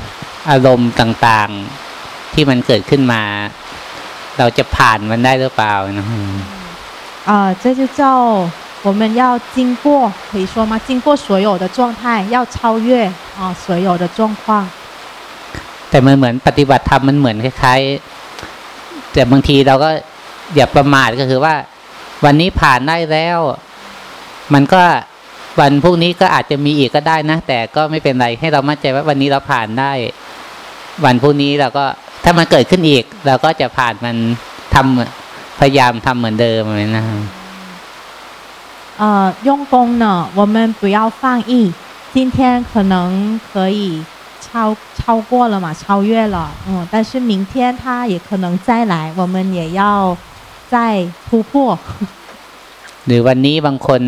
อารมณ์ต่างๆ ที่มันเกิดขึ้นมา เราจะผ่านมันได้หรือเปล่านะอืม 啊、这就叫我们要经过，可以说吗？经过所有的状态，要超越啊、所有的状况。 แต่มันเหมือนปฏิบัติธรรมมันเหมือนคล้ายๆ แต่บางทีเราก็อย่าประมาทก็คือว่า วันนี้ผ่านได้แล้ว มันก็วันพรุ่งนี้ก็อาจจะมีอีกก็ได้นะ แต่ก็ไม่เป็นไรให้เรามั่นใจว่าวันนี้เราผ่านได้ วันพรุ่งนี้เราก็ถ้ามันเกิดขึ้นอีก เราก็จะผ่านมันทำพยายามทำเหมือนเดิมเลยนะ呃，用功呢，我们不要放逸。今天可能可以超超过了嘛，超越了，嗯，但是明天它也可能再来，我们也要再突破。 หรือวันนี้บางคน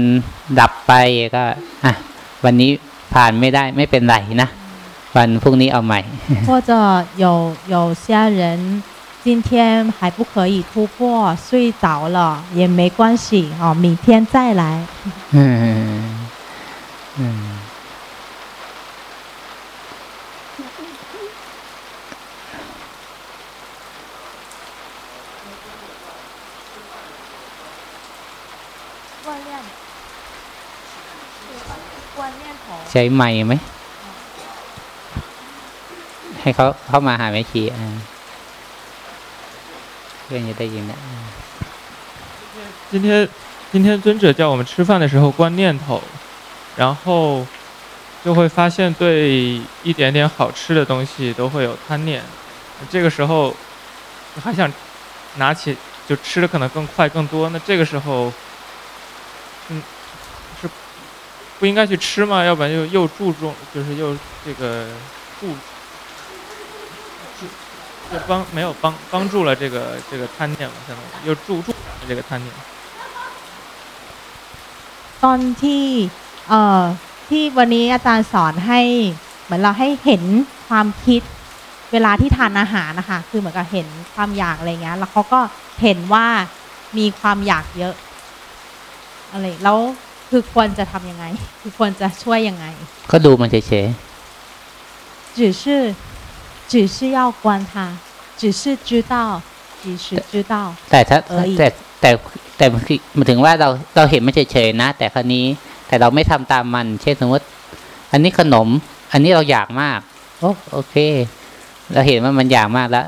ดับไปก็อ่ะวันนี้ผ่านไม่ได้ไม่เป็นไรนะวันพรุ่งนี้เอาใหม่ 或者有有些人今天还不可以突破，睡着了也没关系哦，明天再来。 อืม ช้ไม้ไหม ให้เขาเข้ามาหาแม่ชีอ่าเพื่อนจะได้ยินนะ 今天今天尊者叫我们吃饭的时候观念头，然后就会发现对一点点好吃的东西都会有贪念，这个时候还想拿起就吃的可能更快更多，那这个时候， 不应该去吃吗？要不然又又注重就是又这个注注就帮没有帮帮助了这个这个贪念嘛，相当于又助助长了这个贪念。 ตอนที่เอ่อที่วันนี้อาจารย์สอนให้เหมือนเราให้เห็นความคิดเวลาที่ทานอาหารนะคะ คือเหมือนกับเห็นความอยากอะไรเงี้ย แล้วเขาก็เห็นว่ามีความอยากเยอะอะไรแล้ว คือควรจะทำยังไง คือควรจะช่วยยังไง ก็ดูมันเฉย 只是只是要观它只是知道及时知道 ๆแต่ถ้า เอออีก แต่แต่แต่มันคือมันถึงว่าเราเราเห็นมันเฉยๆนะ แต่คราวนี้ แต่เราไม่ทำตามมัน เช่นสมมติ อันนี้ขนม อันนี้เราอยากมาก โอ้โอเค เราเห็นว่ามันอยากมากแล้ว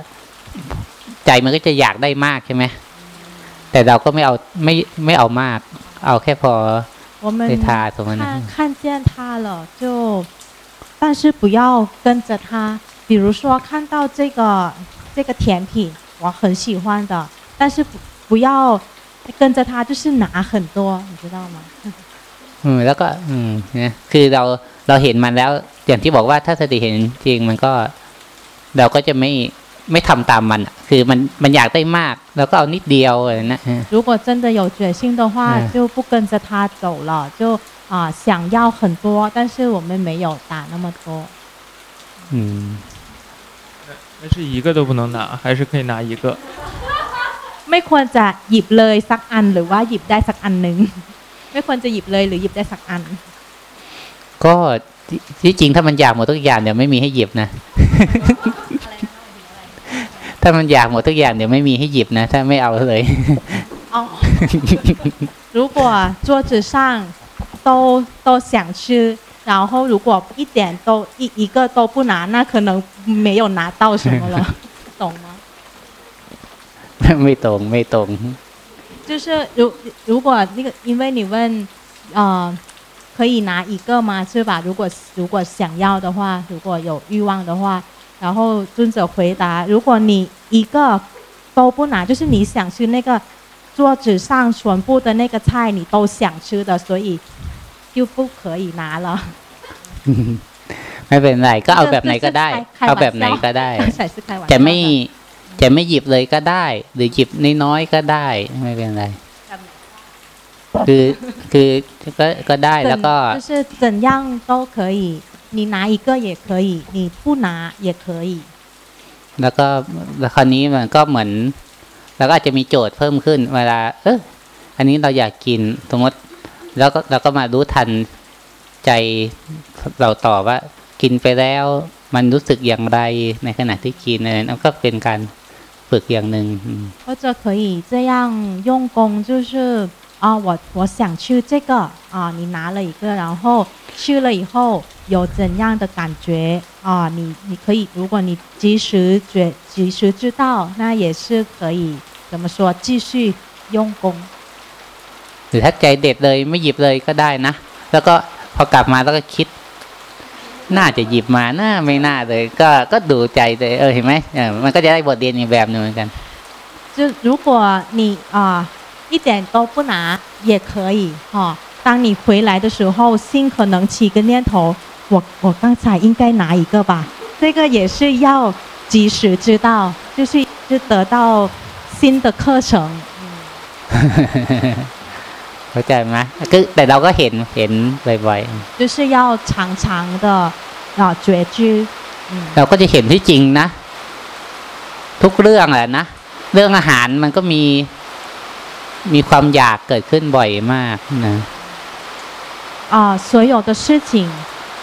ใจมันก็จะอยากได้มากใช่ไหมแต่เราก็ไม่เอาไม่ไม่เอามาก เอาแค่พอ 我们 ได้ทาตรงนั้นนะ 看看见它了，就但是不要跟着它。比如说看到这个这个甜品，我很喜欢的，但是不不要跟着它，就是拿很多，你知道吗？ อืมแล้วก็ อืมเนี่ยคือเราเราเห็นมันแล้ว อย่างที่บอกว่าถ้าสติเห็นจริงมันก็ เราก็จะไม่ไม่ทำตามมันอะคือมันมันอยากได้มาก แล้วก็เอานิดเดียวอะไรนะฮะ 如果真的有决心的话，嗯就不跟着它走了，就啊、想要很多，但是我们没有打那么多。 อืม 那是一个都不能拿，还是可以拿一个？ ไม่ควรจะหยิบเลยสักอันหรือว่าหยิบได้สักอันหนึ่ง ไม่ควรจะหยิบเลยหรือหยิบได้สักอัน ก็ที่ที่จริงถ้ามันอยากหมดทุกอย่างเดี๋ยวไม่มีให้หยิบนะ ถ้ามันอยากหมดทุกอย่างเดี๋ยวไม่มีให้หยิบนะ ถ้าไม่เอาเลย 哦，如果桌子上都都想吃，然后如果一点都一一个都不拿，那可能没有拿到什么了，懂吗？ ไม่ตรงไม่ตรง 就是如如果那个，因为你问，呃，可以拿一个吗？是吧？如果如果想要的话，如果有欲望的话， 然后尊者回答，如果你一个都不拿，就是你想吃那个桌子上全部的那个菜你都想吃的，所以就不可以拿了。 ไม่เป็นไรก็เอาแบบไหนก็ได้ 开 เอา 玩 แบบไหนก็ได้ 笑才是开玩笑 จะไม่ 的 จะไม่หยิบเลยก็ได้ หรือหยิบน้อยๆก็ได้ ไม่เป็นไร คือคือก็ก็ได้แล้วก็ 怎就是怎样都可以， 你拿一个也可以，你不拿也可以。 แล้วก็แล้วคราวนี้มันก็เหมือน แล้วก็อาจจะมีโจทย์เพิ่มขึ้น เวลา เอออันนี้เราอยากกินสมมติ แล้วก็เราก็มารู้ทันใจเราต่อว่า กินไปแล้ว มันรู้สึกอย่างไรในขณะที่กินอะไรนั่นก็เป็นการฝึกอย่างหนึ่งอืม 或者可以这样用功，就是 啊，我我想吃这个啊，你拿了一个，然后吃了以后有怎样的感觉啊？你你可以，如果你及时觉及时知道，那也是可以怎么说，继续用功。 หรือถ้าใจเด็ดเลยไม่หยิบเลยก็ได้นะ แล้วก็พอกลับมาแล้วก็คิด น่าจะหยิบมาน่าไม่น่าเลย ก็ก็ดูใจเลยเออเห็นไหมเออมันก็จะได้บทเรียนอีกแบบหนึ่งเหมือนกัน 就如果你啊、 一点都不拿也可以哈、当你回来的时候，心可能起个念头，我我刚才应该拿一个吧，这个也是要及时知道，就是就得到新的课程。 เข้าใจไหมคือแต่เราก็เห็นเห็นบ่อย 就是要常常的啊觉知，嗯 ๆ เราก็จะเห็นที่จริงนะ ทุกเรื่องแหละนะ เรื่องอาหารมันก็มี มีความอยากเกิดขึ้นบ่อยมากนะ 啊、所有的事情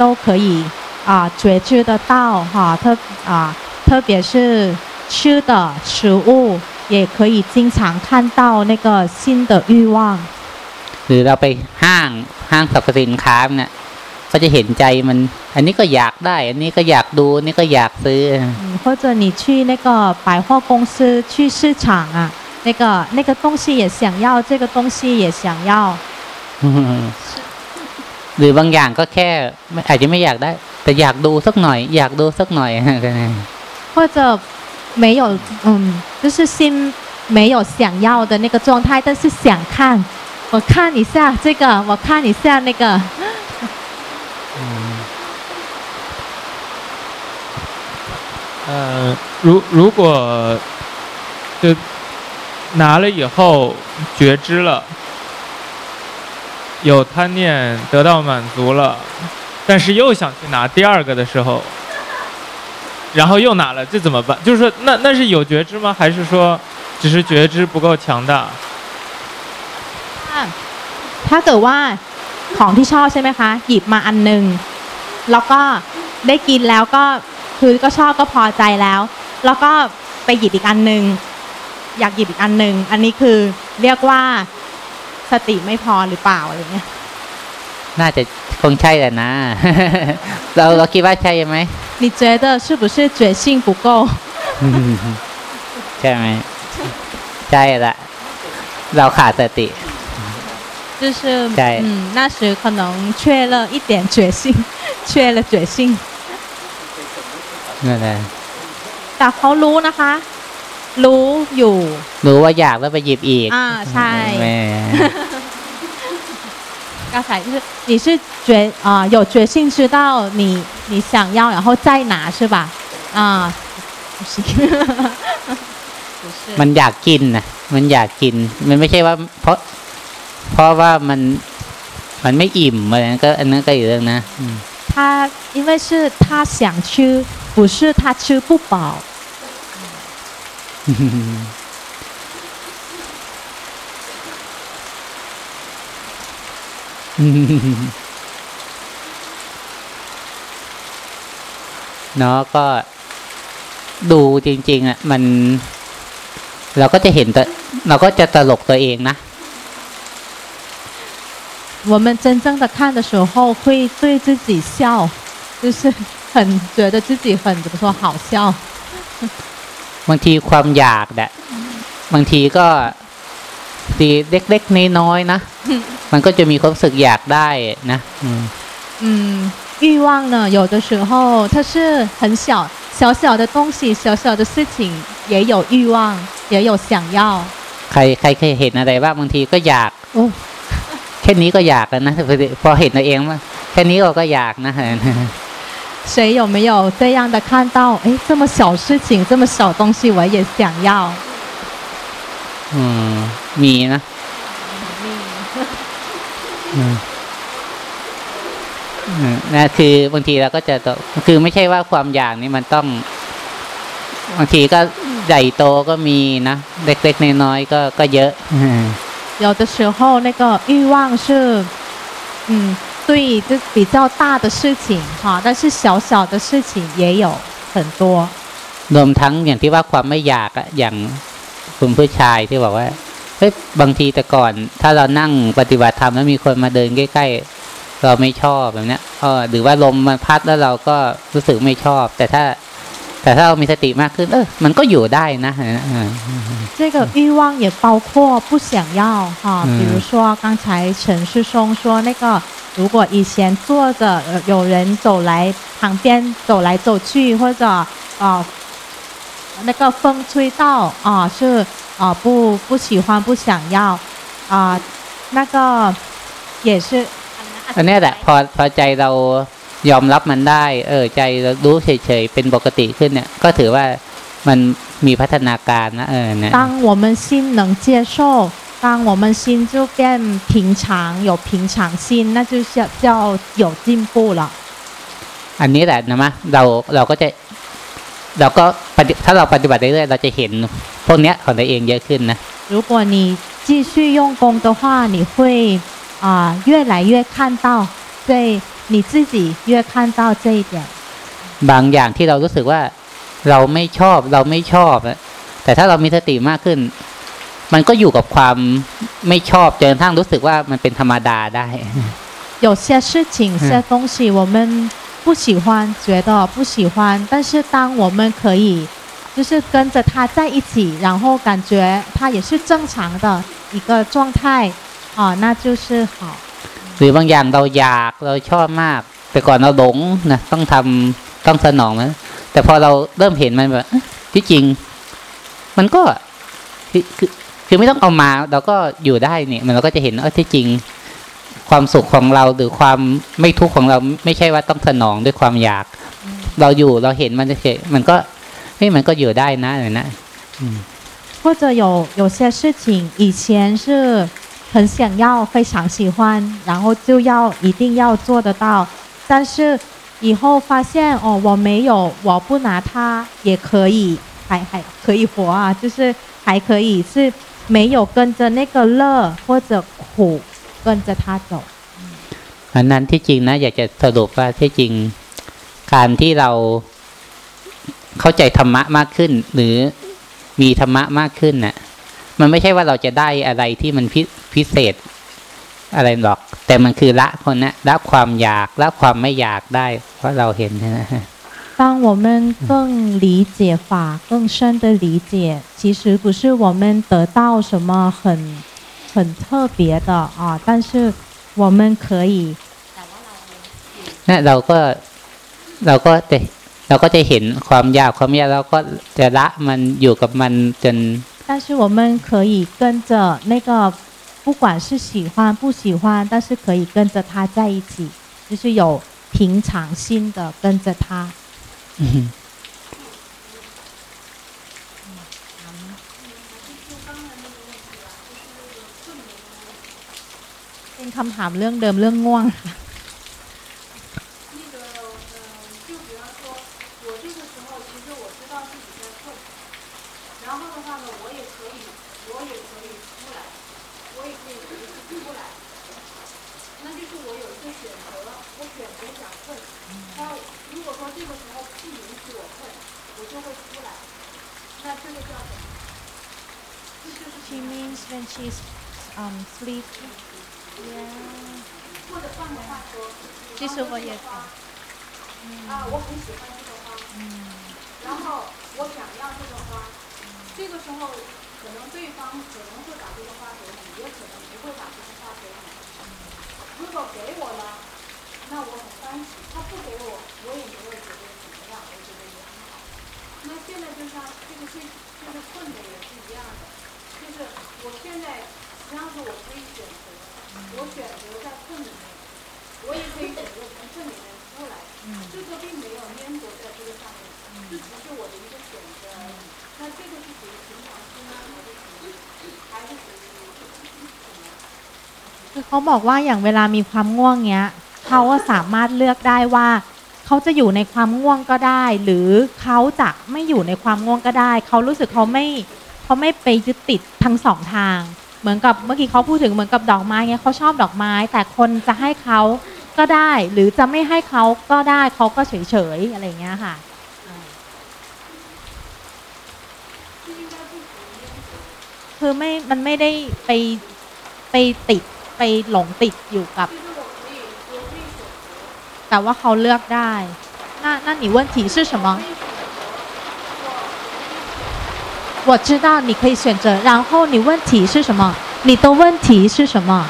都可以 啊觉知得到哈，特啊特别是吃的食物，也可以经常看到那个新的欲望。 หรือเราไปห้างห้างสรรพสินค้าเนี่ยก็จะเห็นใจมัน อันนี้ก็อยากได้ อันนี้ก็อยากดูอันนี้ก็อยากซื้อ 嗯，或者你去那个百货公司、去市场啊， 那个那个东西也想要，这个东西也想要。 [LAUGHS] [LAUGHS] หรือบางอย่างก็แค่ไม่อาจจะไม่อยากได้ แต่อยากดูสักหน่อย อยากดูสักหน่อย 或者没有，嗯，就是心没有想要的那个状态，但是想看，我看一下这个，我看一下那个， [LAUGHS] 呃，如如果就 拿了以后觉知了，有贪念得到满足了，但是又想去拿第二个的时候，然后又拿了，这怎么办？就是说，那那是有觉知吗？还是说只是觉知不够强大？ ถ้าเกิดว่าของที่ชอบใช่ไหมคะ หยิบมาอันหนึ่งแล้วก็ได้กินแล้วก็คือก็ชอบก็พอใจแล้ว แล้วก็ไปหยิบอีกอันหนึ่ง อยากหยิบอีกอันหนึ่งอันนี้คือเรียกว่าสติไม่พอหรือเปล่าอะไรเงี้ย น่าจะคงใช่แหละนะ เราเราคิดว่าใช่ไหม 你觉得是不是觉性不够？ ใช่ไหมใช่ละเราขาดสติ 就是对嗯，那时可能缺了一点觉性，缺了觉性。 นั่นแหละ แต่เขารู้นะคะ รู้อยู่ รู้ว่าอยากแล้วไปหยิบอีก อ่าใช่ แหม่ 刚才就是你是觉啊、有决心知道你你想要，然后再拿是吧？啊，不是，不是 มันอยากกินนะมันอยากกิน มันไม่ใช่ว่า เพราะ เพราะว่ามันมันไม่อิ่มอะไรนั้นก็ อันนั้นก็อีกเรื่องนะอืม 他因为是他想吃，不是他吃不饱。 เนาะก็ดูจริง ๆ อ่ะ มัน เราก็จะเห็นตัวเราก็จะตลกตัวเองนะ 我们真正的看的时候，会对自己笑，就是很觉得自己很怎么说好笑。 บางทีความอยากแหละบางทีก็ทีเล็กๆน้อยๆนะ มันก็จะมีความรู้สึกอยากได้นะอืม 嗯，欲望呢，有的时候它是很小小小的东西，小小的事情也有欲望，也有想要。 ใครใครเคยเห็นอะไรบ้างบางทีก็อยาก โอ้แค่นี้ก็อยากแล้วนะพอเห็นตัวเองว่าแค่นี้เราก็อยากนะ 谁有没有这样的看到？哎，这么小事情，这么小东西，我也想要。 อืมมีนะอืมอืมนะคือบางทีเราก็จะต้องคือไม่ใช่ว่าความอยากนี่มันต้อง บางทีก็ใหญ่โตก็มีนะเล็กๆน้อยๆก็ก็เยอะ อืม 有的时候那个欲望是，嗯， 对，就比较大的事情哈，但是小小的事情也有很多。 รวมทั้งอย่างที่ว่าความไม่อยากอะอย่างคุณผู้ชายที่บอกว่าเฮ้ยบางทีแต่ก่อน ถ้าเรานั่งปฏิบัติธรรมแล้วมีคนมาเดินใกล้ๆเราไม่ชอบแบบเนี้ยเออหรือว่าลมมันพัดแล้วเราก็รู้สึกไม่ชอบ แต่ถ้า แต่ถ้าเรามีสติมากขึ้น เออมันก็อยู่ได้นะเออ 这个欲望也包括不想要哈，嗯比如说刚才陈师兄说那个， 如果以前坐着呃有人走来旁边走来走去，或者啊、那个风吹到啊、是啊、不不喜欢不想要啊、那个也是 อันเนี้ยแหละพอพอใจเรายอมรับมันได้ เออ ใจเรารู้เฉยๆเป็นปกติขึ้นเนี่ย ก็ถือว่ามันมีพัฒนาการนะเออเนี่ย 当我们心能接受， 当我们心就变平常，有平常心，那就叫叫有进步了。 อันนี้แหละนะมะเราเราก็จะเราก็ปฏิถ้าเราปฏิบัติเรื่อยๆเราจะเห็นพวกเนี้ยของตัวเองเยอะขึ้นนะ 如果你继续用功的话，你会啊、越来越看到这你自己越看到这一点。 บางอย่างที่เรารู้สึกว่าเราไม่ชอบเราไม่ชอบอะแต่ถ้าเรามีสติมากขึ้น มันก็อยู่กับความไม่ชอบจนกระทั่งรู้สึกว่ามันเป็นธรรมดาได้ 有些事情、些东西我们不喜欢，觉得不喜欢，但是当我们可以就是跟着他在一起，然后感觉他也是正常的一个状态啊，那就是好。 หรือบางอย่างเราอยากเราชอบมาก แต่ก่อนเราหลงนะต้องทำต้องสนองมันแต่พอเราเริ่มเห็นมันแบบเอ๊ะที่จริง มันก็คือ คือคือไม่ต้องเอามาเราก็อยู่ได้เนี่ยมันเราก็จะเห็นว่าที่จริง ความสุขของเราหรือความไม่ทุกข์ของเราไม่ใช่ว่าต้องสนองด้วยความอยาก เราอยู่เราเห็นมันเฉยๆมันก็เฮ้ยมันก็อยู่ได้นะเลยนะ 或者有有些事情以前是很想要、非常喜欢，然后就要一定要做得到，但是以后发现哦，我没有，我不拿它也可以，还还可以活啊，就是还可以是 没有跟着那个乐或者苦跟着它走。 อันนั้นที่จริงนะ อยากจะสรุปว่าที่จริง การที่เราเข้าใจธรรมะมากขึ้น หรือมีธรรมะมากขึ้นน่ะ มันไม่ใช่ว่าเราจะได้อะไรที่มันพิพิเศษอะไรหรอก แต่มันคือละคนนะละความอยากละความไม่อยากได้ เพราะเราเห็นนะ 当我们更理解法、更深的理解，其实不是我们得到什么很很特别的啊，但是我们可以 นะเราก็เราก็จะเราก็จะเห็นความอยากความอยากเราก็จะละมันอยู่กับมันจน 但是我们可以跟着那个，不管是喜欢不喜欢，但是可以跟着他在一起，就是有平常心的跟着他。 เป็นคำถามเรื่องเดิมเรื่องง่วง she's um sleep. 或者换个话说，其实我也花啊，我很喜欢这个花，然后我想要这个花，这个时候可能对方可能会把这个花给你，也可能不会把这个花给你。如果给我了，那我很欢喜；他不给我，我也没有觉得怎么样，我觉得也很好。那现在就像这个是这个困的也是一样的，就是我现在实际上是我可以选择，我选择在困里面，我也可以选择从困里面出来。这个并没有粘着在这个上面，这只是我的一个选择而已。那这个是属于平常心呢，还是属于还是属于什么？ คือเขาบอกว่าอย่างเวลามีความง่วงเนี้ยเขาก็สามารถเลือกได้ว่าเขาจะอยู่ในความง่วงก็ได้ หรือเขาจะไม่อยู่ในความง่วงก็ได้ เขารู้สึกเขาไม่ เขาไม่ไปยึดติดทั้งสองทาง เหมือนกับเมื่อกี้เขาพูดถึงเหมือนกับดอกไม้เนี้ยเขาชอบดอกไม้ แต่คนจะให้เขาก็ได้ หรือจะไม่ให้เขาก็ได้เขาก็เฉยๆอะไรอย่างเงี้ยค่ะ คือไม่ มันไม่ได้ไปไปติดไปหลงติดอยู่กับ 就是我可以，我可以选择， แต่ว่าเขาเลือกได้那那你问题是什么 我知道你可以选择然后你问题是什么你的问题是什么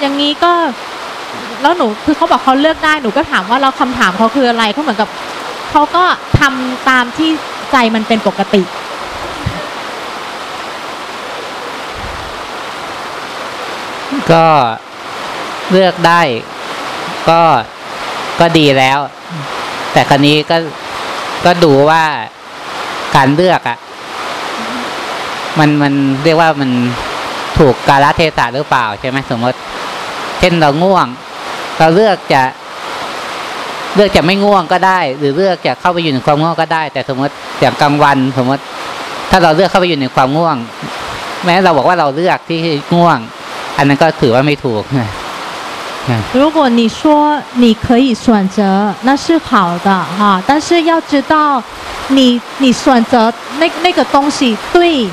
อย่างนี้ก็ แล้วหนูคือเขาบอกเขาเลือกได้หนูก็ถามว่าเราคำถามเขาคืออะไรเขาเหมือนกับเขาก็ทำตามที่ใจมันเป็นปกติ ก็เลือกได้ก็ก็ดีแล้ว แต่คราวนี้ก็ก็ดูว่าการเลือกอะ่ะ มันมันเรียกว่ามันถูกกาลเทศะหรือเปล่าใช่ไหมสมมติ เช่นเราง่วง เราเลือกจะ เลือกจะไม่ง่วงก็ได้ หรือเลือกจะเข้าไปอยู่ในความง่วงก็ได้ แต่สมมติอย่างกลางวัน สมมติ ถ้าเราเลือกเข้าไปอยู่ในความง่วง แม้เราบอกว่าเราเลือกที่ง่วง อันนั้นก็ถือว่าไม่ถูก [LAUGHS] 如果你说你可以选择，那是好的哈，但是要知道你你选择那那个东西对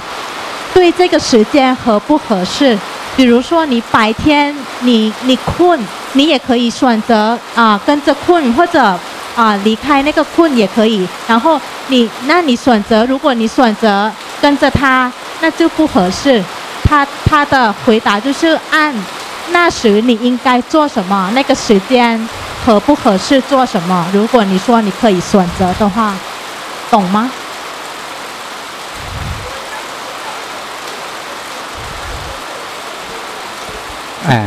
对这个时间合不合适。比如说你白天你你困，你也可以选择啊跟着困，或者啊离开那个困也可以。然后你那你选择，如果你选择跟着他，那就不合适。 他他的回答就是按那时你应该做什么，那个时间合不合适做什么。如果你说你可以选择的话，懂吗？ อ่า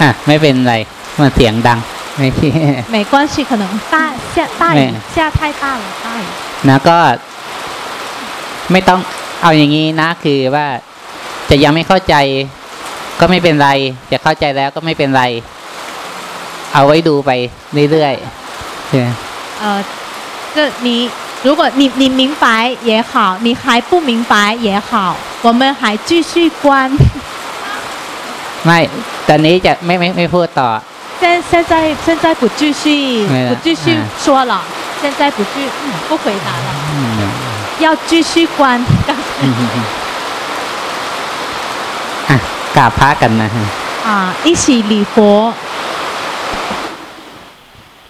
อ่ะ ไม่เป็นไร มันเสียงดัง ไม่พี่ 没关系，可能大下大雨没下太大了，大雨。 นะก็ ไม่ต้องเอาอย่างนี้นะ คือว่า จะยังไม่เข้าใจ ก็ไม่เป็นไร จะเข้าใจแล้วก็ไม่เป็นไร เอาไว้ดูไปเรื่อยๆใช่ไหม 呃，这你如果你你明白也好，你还不明白也好，我们还继续观。 ไม่ ตอนนี้จะไม่ไม่ไม่พูดต่อ 现现在现在不继续没了不继续嗯说了，现在不继嗯不回答了， อืม 要继续观。 อ่ะกราบพระกันนะฮะ 啊，一起礼佛，